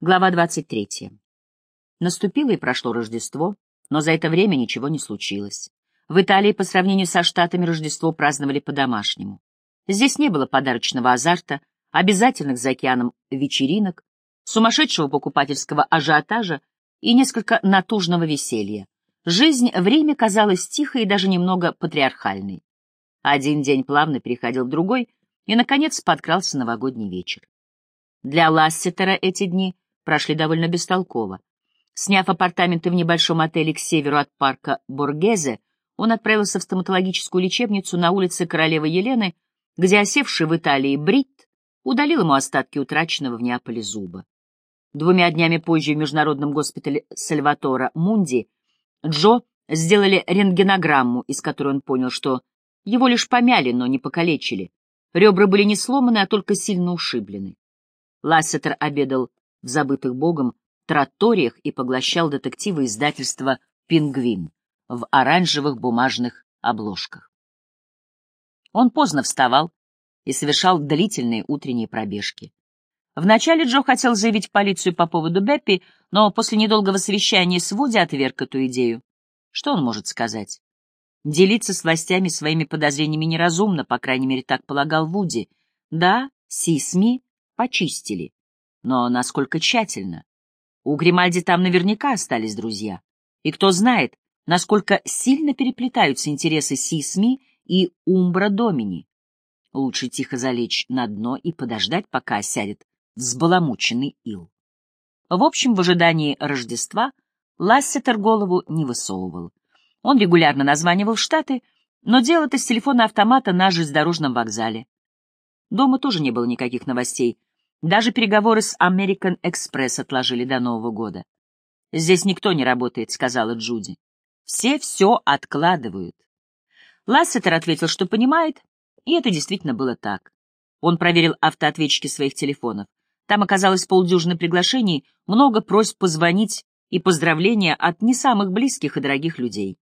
Глава 23. Наступило и прошло Рождество, но за это время ничего не случилось. В Италии по сравнению со Штатами Рождество праздновали по-домашнему. Здесь не было подарочного азарта, обязательных за океаном вечеринок, сумасшедшего покупательского ажиотажа и несколько натужного веселья. Жизнь в Риме казалась тихой и даже немного патриархальной. Один день плавно переходил в другой, и, наконец, подкрался новогодний вечер. Для Лассетера эти дни — прошли довольно бестолково. Сняв апартаменты в небольшом отеле к северу от парка Боргезе, он отправился в стоматологическую лечебницу на улице Королевы Елены, где осевший в Италии Брит удалил ему остатки утраченного в Неаполе зуба. Двумя днями позже в Международном госпитале Сальватора Мунди Джо сделали рентгенограмму, из которой он понял, что его лишь помяли, но не покалечили. Ребра были не сломаны, а только сильно ушиблены. Лассетер обедал забытых богом троториях и поглощал детективы издательства «Пингвин» в оранжевых бумажных обложках. Он поздно вставал и совершал длительные утренние пробежки. Вначале Джо хотел заявить в полицию по поводу Беппи, но после недолгого совещания с Вуди отверг эту идею. Что он может сказать? Делиться с властями своими подозрениями неразумно, по крайней мере, так полагал Вуди. Да, Сисми почистили, но насколько тщательно? У Гримальди там наверняка остались друзья. И кто знает, насколько сильно переплетаются интересы Сисми и Умбра Домини. Лучше тихо залечь на дно и подождать, пока осядет взбаламученный ил. В общем, в ожидании Рождества Лассетер голову не высовывал. Он регулярно названивал Штаты, но делал это с телефона автомата на железнодорожном вокзале. Дома тоже не было никаких новостей, даже переговоры с American Express отложили до Нового года. «Здесь никто не работает», — сказала Джуди. «Все все откладывают». Лассетер ответил, что понимает, и это действительно было так. Он проверил автоответчики своих телефонов. Там оказалось полдюжины приглашений, много просьб позвонить и поздравления от не самых близких и дорогих людей.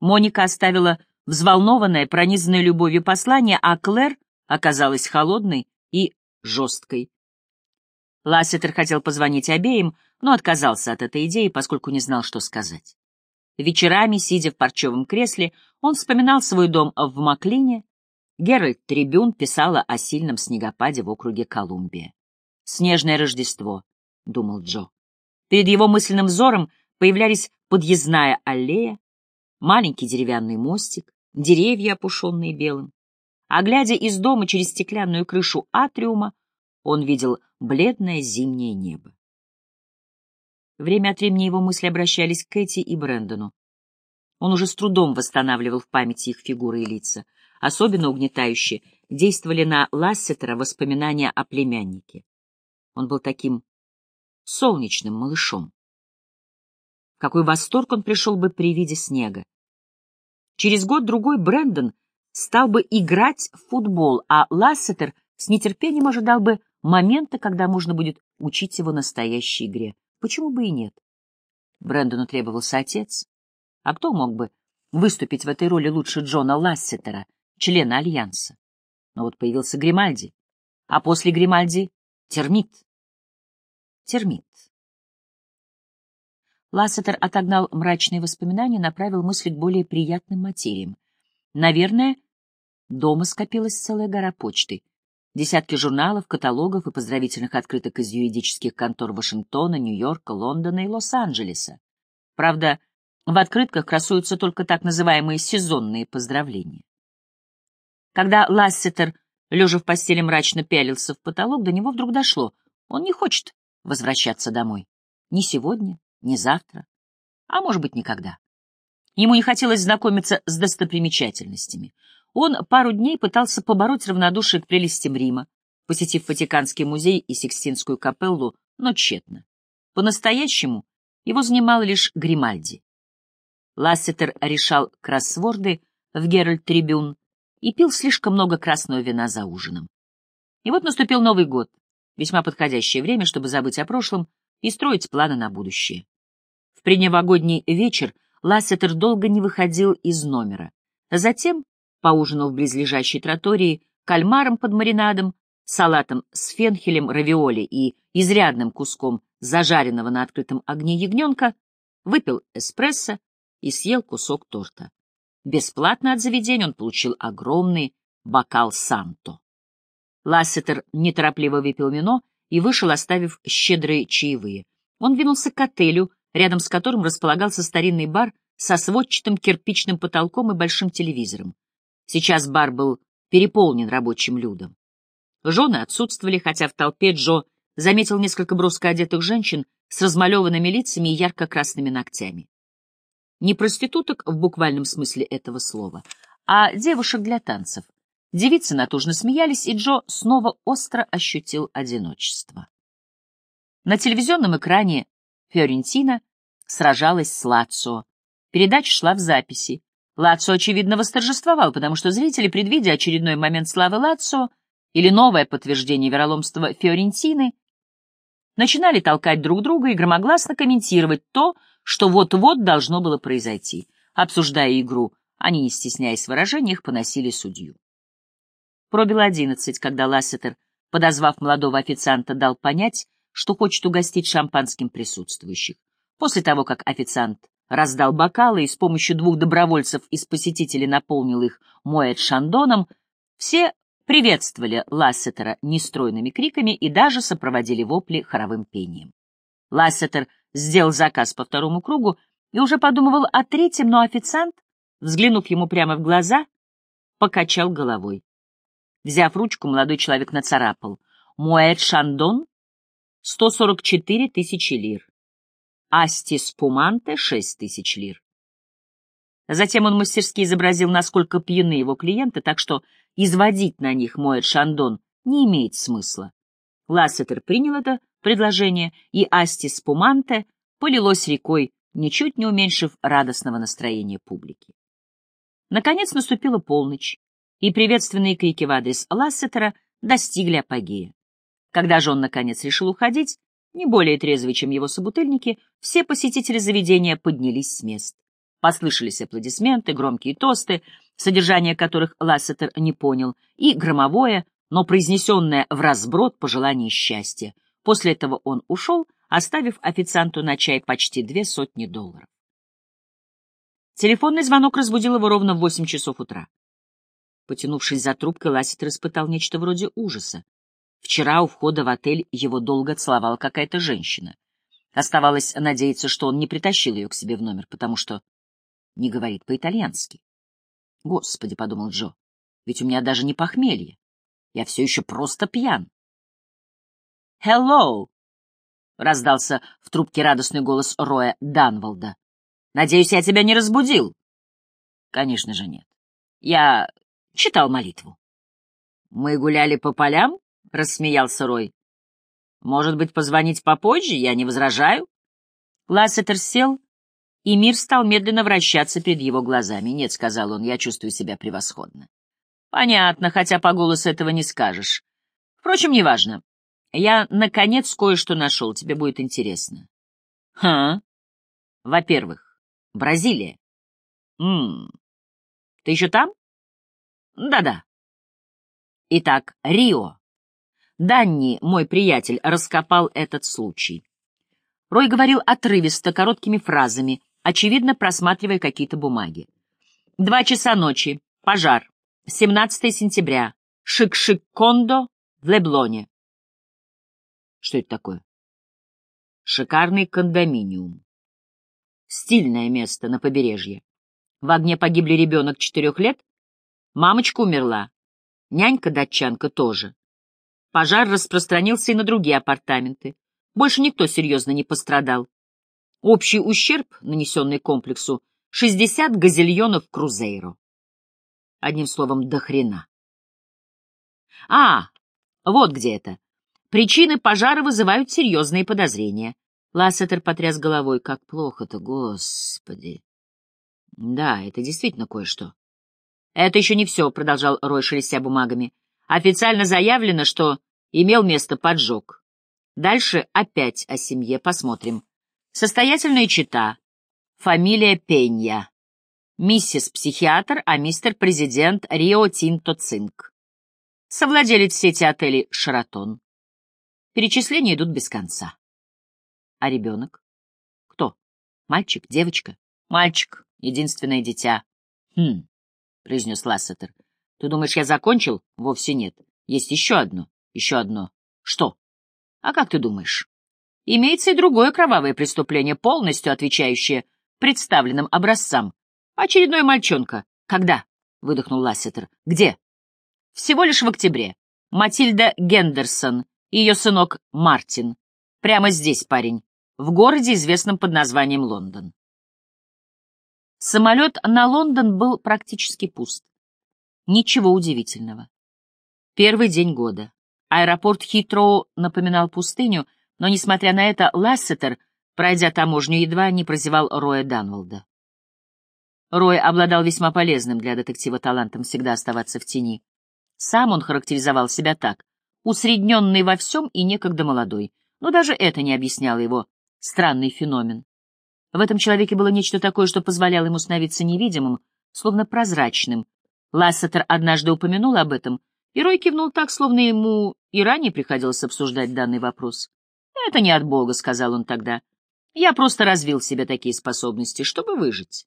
Моника оставила взволнованное, пронизанное любовью послание, а Клэр оказалась холодной и жесткой. Лассетер хотел позвонить обеим, но отказался от этой идеи, поскольку не знал, что сказать. Вечерами, сидя в парчевом кресле, он вспоминал свой дом в Маклине. Геральт Трибюн писала о сильном снегопаде в округе Колумбия. «Снежное Рождество», — думал Джо. Перед его мысленным взором появлялись подъездная аллея, маленький деревянный мостик, деревья, опушенные белым. А глядя из дома через стеклянную крышу атриума, он видел бледное зимнее небо. Время от времени его мысли обращались к Кэти и Брэндону. Он уже с трудом восстанавливал в памяти их фигуры и лица. Особенно угнетающе действовали на Лассетера воспоминания о племяннике. Он был таким солнечным малышом. Какой восторг он пришел бы при виде снега. Через год-другой Брэндон стал бы играть в футбол, а Лассетер с нетерпением ожидал бы момента, когда можно будет учить его настоящей игре. Почему бы и нет? Брэндону требовался отец. А кто мог бы выступить в этой роли лучше Джона Лассетера, члена Альянса? Но вот появился Гримальди. А после Гримальди — термит. Термит. Лассетер отогнал мрачные воспоминания и направил мысли к более приятным материям. Наверное, дома скопилась целая гора почты — Десятки журналов, каталогов и поздравительных открыток из юридических контор Вашингтона, Нью-Йорка, Лондона и Лос-Анджелеса. Правда, в открытках красуются только так называемые сезонные поздравления. Когда Лассетер, лежа в постели, мрачно пялился в потолок, до него вдруг дошло. Он не хочет возвращаться домой. Ни сегодня, ни завтра, а может быть, никогда. Ему не хотелось знакомиться с достопримечательностями. Он пару дней пытался побороть равнодушие к прелестям Рима, посетив Ватиканский музей и Сикстинскую капеллу, но тщетно. По-настоящему его занимал лишь Гримальди. Лассетер решал кроссворды в Геральт Трибюн и пил слишком много красного вина за ужином. И вот наступил Новый год, весьма подходящее время, чтобы забыть о прошлом и строить планы на будущее. В предновогодний вечер Лассетер долго не выходил из номера. Затем поужинал в близлежащей тротории кальмаром под маринадом, салатом с фенхелем равиоли и изрядным куском зажаренного на открытом огне ягненка, выпил эспрессо и съел кусок торта. Бесплатно от заведения он получил огромный бокал Санто. Лассетер неторопливо выпил вино и вышел, оставив щедрые чаевые. Он двинулся к отелю, рядом с которым располагался старинный бар со сводчатым кирпичным потолком и большим телевизором. Сейчас бар был переполнен рабочим людом. Жены отсутствовали, хотя в толпе Джо заметил несколько броско одетых женщин с размалеванными лицами и ярко-красными ногтями. Не проституток в буквальном смысле этого слова, а девушек для танцев. Девицы натужно смеялись, и Джо снова остро ощутил одиночество. На телевизионном экране Фиорентина сражалась с Лацио. Передача шла в записи. Лацио, очевидно, восторжествовал, потому что зрители, предвидя очередной момент славы Лацио или новое подтверждение вероломства Фиорентины, начинали толкать друг друга и громогласно комментировать то, что вот-вот должно было произойти. Обсуждая игру, они, не стесняясь в выражениях, поносили судью. Пробило одиннадцать, когда Лассетер, подозвав молодого официанта, дал понять, что хочет угостить шампанским присутствующих. После того, как официант раздал бокалы и с помощью двух добровольцев из посетителей наполнил их Моэт Шандоном, все приветствовали Лассетера нестройными криками и даже сопроводили вопли хоровым пением. Лассетер сделал заказ по второму кругу и уже подумывал о третьем, но официант, взглянув ему прямо в глаза, покачал головой. Взяв ручку, молодой человек нацарапал. «Муэт Шандон — 144 тысячи лир. Асти Спуманте — 6 тысяч лир». Затем он мастерски изобразил, насколько пьяны его клиенты, так что изводить на них Муэт Шандон не имеет смысла. Лассетер принял это предложение, и Асти Спуманте полилось рекой, ничуть не уменьшив радостного настроения публики. Наконец наступила полночь, и приветственные крики в адрес Лассетера достигли апогея. Когда же он, наконец, решил уходить, не более трезвый, чем его собутыльники, все посетители заведения поднялись с мест. Послышались аплодисменты, громкие тосты, содержание которых Лассетер не понял, и громовое, но произнесенное в разброд пожелание счастья. После этого он ушел, оставив официанту на чай почти две сотни долларов. Телефонный звонок разбудил его ровно в восемь часов утра. Потянувшись за трубкой, Ласситер испытал нечто вроде ужаса. Вчера у входа в отель его долго целовала какая-то женщина. Оставалось надеяться, что он не притащил ее к себе в номер, потому что не говорит по-итальянски. «Господи», — подумал Джо, — «ведь у меня даже не похмелье. Я все еще просто пьян». «Hello!» — раздался в трубке радостный голос Роя Данвалда. «Надеюсь, я тебя не разбудил?» «Конечно же нет. Я читал молитву». «Мы гуляли по полям?» — рассмеялся Рой. «Может быть, позвонить попозже? Я не возражаю». Лассетер сел, и мир стал медленно вращаться перед его глазами. «Нет», — сказал он, — «я чувствую себя превосходно». «Понятно, хотя по голосу этого не скажешь. Впрочем, неважно. Я, наконец, кое-что нашел, тебе будет интересно. Ха? Во-первых, Бразилия. Ммм. Ты еще там? Да-да. Итак, Рио. Данни, мой приятель, раскопал этот случай. Рой говорил отрывисто, короткими фразами, очевидно просматривая какие-то бумаги. Два часа ночи. Пожар. 17 сентября. Шик-шик-кондо в Леблоне. Что это такое? Шикарный кондоминиум. Стильное место на побережье. В огне погибли ребенок четырех лет. Мамочка умерла. Нянька-датчанка тоже. Пожар распространился и на другие апартаменты. Больше никто серьезно не пострадал. Общий ущерб, нанесенный комплексу, 60 газильонов крузейро. Одним словом, до хрена. А, вот где это. Причины пожара вызывают серьезные подозрения. Лассетер потряс головой. Как плохо-то, господи. Да, это действительно кое-что. Это еще не все, — продолжал Рой, шелестя бумагами. Официально заявлено, что имел место поджог. Дальше опять о семье посмотрим. Состоятельная чита. Фамилия Пенья. Миссис психиатр, а мистер президент Рио Тинто Цинк. Совладелец сети отелей «Шаратон». Перечисления идут без конца. А ребенок? Кто? Мальчик? Девочка? Мальчик. Единственное дитя. Хм, — произнес Лассетер. Ты думаешь, я закончил? Вовсе нет. Есть еще одно. Еще одно. Что? А как ты думаешь? Имеется и другое кровавое преступление, полностью отвечающее представленным образцам. Очередной мальчонка. Когда? — выдохнул Лассетер. Где? Всего лишь в октябре. Матильда Гендерсон и ее сынок Мартин. Прямо здесь, парень. В городе, известном под названием Лондон. Самолет на Лондон был практически пуст. Ничего удивительного. Первый день года. Аэропорт Хитроу напоминал пустыню, но, несмотря на это, Лассетер, пройдя таможню, едва не прозевал Роя Данволда. Рой обладал весьма полезным для детектива талантом всегда оставаться в тени. Сам он характеризовал себя так — усредненный во всем и некогда молодой, но даже это не объясняло его странный феномен. В этом человеке было нечто такое, что позволяло ему становиться невидимым, словно прозрачным. Лассетер однажды упомянул об этом, и Рой кивнул так, словно ему и ранее приходилось обсуждать данный вопрос. «Это не от Бога», — сказал он тогда. «Я просто развил в себе такие способности, чтобы выжить».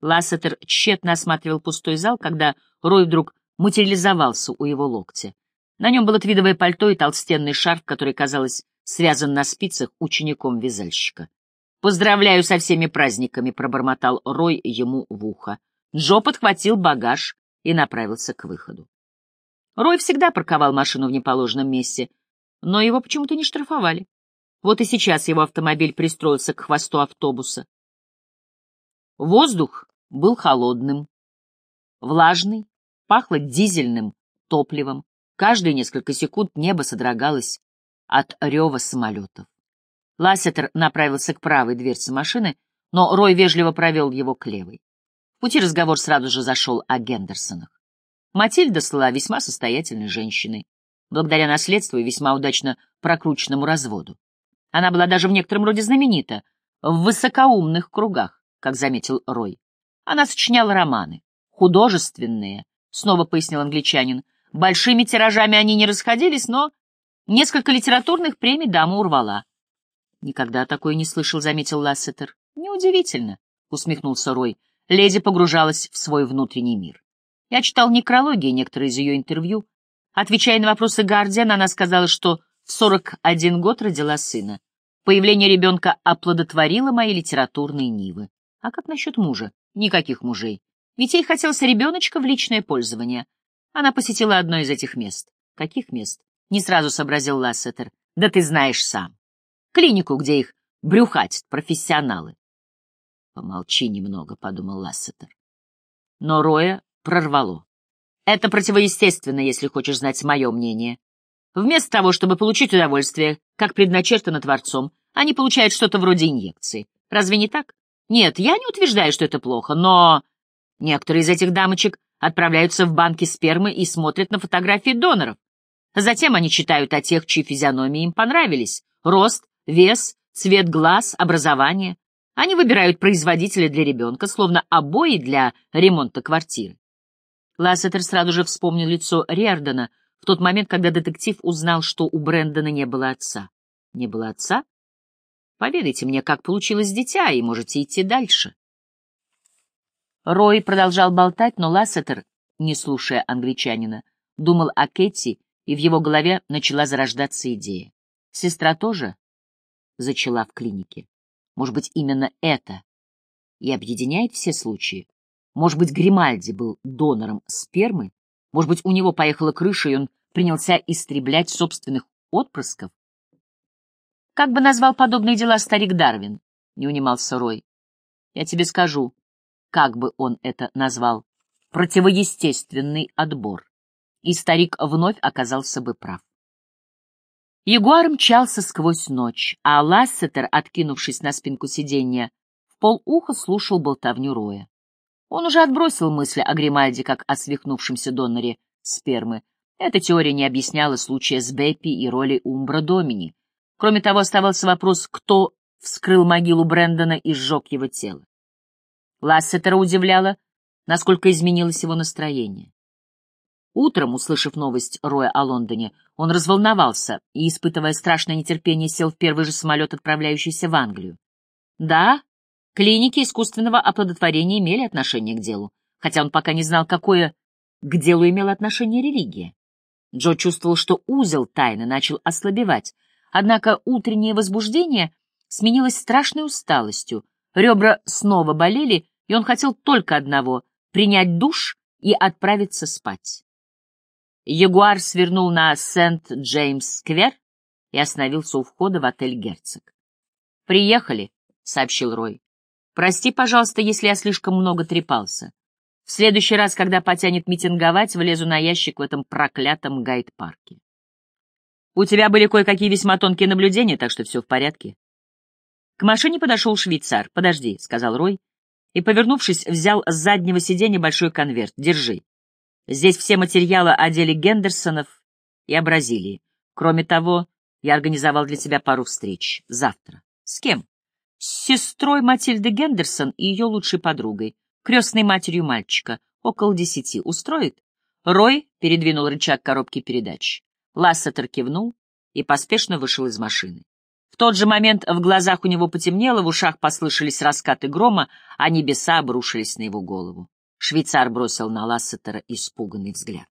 Лассетер тщетно осматривал пустой зал, когда Рой вдруг материализовался у его локтя. На нем было твидовое пальто и толстенный шарф, который, казалось, связан на спицах учеником вязальщика. «Поздравляю со всеми праздниками», — пробормотал Рой ему в ухо. Джо подхватил багаж и направился к выходу. Рой всегда парковал машину в неположенном месте, но его почему-то не штрафовали. Вот и сейчас его автомобиль пристроился к хвосту автобуса. Воздух был холодным, влажный, пахло дизельным топливом. Каждые несколько секунд небо содрогалось от рева самолетов. Лассетер направился к правой дверце машины, но Рой вежливо провел его к левой. Пути разговор сразу же зашел о Гендерсонах. Матильда стала весьма состоятельной женщиной, благодаря наследству и весьма удачно прокрученному разводу. Она была даже в некотором роде знаменита в высокоумных кругах, как заметил Рой. Она сочиняла романы, художественные, снова пояснил англичанин. Большими тиражами они не расходились, но несколько литературных премий дама урвала. Никогда такое не слышал, заметил Лассетер. Неудивительно, усмехнулся Рой. Леди погружалась в свой внутренний мир. Я читал некрологии, некоторые из ее интервью. Отвечая на вопросы Гардиана, она сказала, что в 41 год родила сына. Появление ребенка оплодотворило мои литературные нивы. А как насчет мужа? Никаких мужей. Ведь ей хотелось ребеночка в личное пользование. Она посетила одно из этих мест. Каких мест? Не сразу сообразил Лассетер. Да ты знаешь сам. Клинику, где их брюхатят профессионалы. Помолчи немного, подумал Лассетер. Но Роя прорвало. Это противоестественно, если хочешь знать мое мнение. Вместо того, чтобы получить удовольствие, как предначертано Творцом, они получают что-то вроде инъекции. Разве не так? Нет, я не утверждаю, что это плохо, но некоторые из этих дамочек отправляются в банки спермы и смотрят на фотографии доноров. Затем они читают о тех, чьи физиономии им понравились. Рост, вес, цвет глаз, образование. Они выбирают производителя для ребенка, словно обои для ремонта квартиры. Лассетер сразу же вспомнил лицо Риардена в тот момент, когда детектив узнал, что у Брэндона не было отца. Не было отца? Поведайте мне, как получилось дитя, и можете идти дальше. Рой продолжал болтать, но Лассетер, не слушая англичанина, думал о Кэти, и в его голове начала зарождаться идея. Сестра тоже зачала в клинике. Может быть, именно это и объединяет все случаи? Может быть, Гримальди был донором спермы? Может быть, у него поехала крыша, и он принялся истреблять собственных отпрысков? Как бы назвал подобные дела старик Дарвин? Не унимался Рой. Я тебе скажу, как бы он это назвал. Противоестественный отбор. И старик вновь оказался бы прав. Ягуар мчался сквозь ночь, а Лассетер, откинувшись на спинку сиденья, в полуха слушал болтовню Роя. Он уже отбросил мысли о Гримальде как о свихнувшемся доноре спермы. Эта теория не объясняла случая с Беппи и роли Умбра Домини, Кроме того, оставался вопрос, кто вскрыл могилу Брэндона и сжег его тело. Лассетера удивляло, насколько изменилось его настроение. Утром, услышав новость Роя о Лондоне, он разволновался и, испытывая страшное нетерпение, сел в первый же самолет, отправляющийся в Англию. Да, клиники искусственного оплодотворения имели отношение к делу, хотя он пока не знал, какое к делу имела отношение религия. Джо чувствовал, что узел тайны начал ослабевать, однако утреннее возбуждение сменилось страшной усталостью, ребра снова болели, и он хотел только одного — принять душ и отправиться спать. Ягуар свернул на Сент-Джеймс-сквер и остановился у входа в отель «Герцог». «Приехали», — сообщил Рой. «Прости, пожалуйста, если я слишком много трепался. В следующий раз, когда потянет митинговать, влезу на ящик в этом проклятом гайд-парке. У тебя были кое-какие весьма тонкие наблюдения, так что все в порядке». К машине подошел швейцар. «Подожди», — сказал Рой, и, повернувшись, взял с заднего сиденья большой конверт. «Держи. Здесь все материалы о деле Гендерсонов и о Бразилии. Кроме того, я организовал для тебя пару встреч. Завтра. С кем? С сестрой Матильды Гендерсон и ее лучшей подругой, крестной матерью мальчика. Около десяти. Устроит? Рой передвинул рычаг коробки передач. Лассетер кивнул и поспешно вышел из машины. В тот же момент в глазах у него потемнело, в ушах послышались раскаты грома, а небеса обрушились на его голову. Швейцар бросил на Лассетера испуганный взгляд.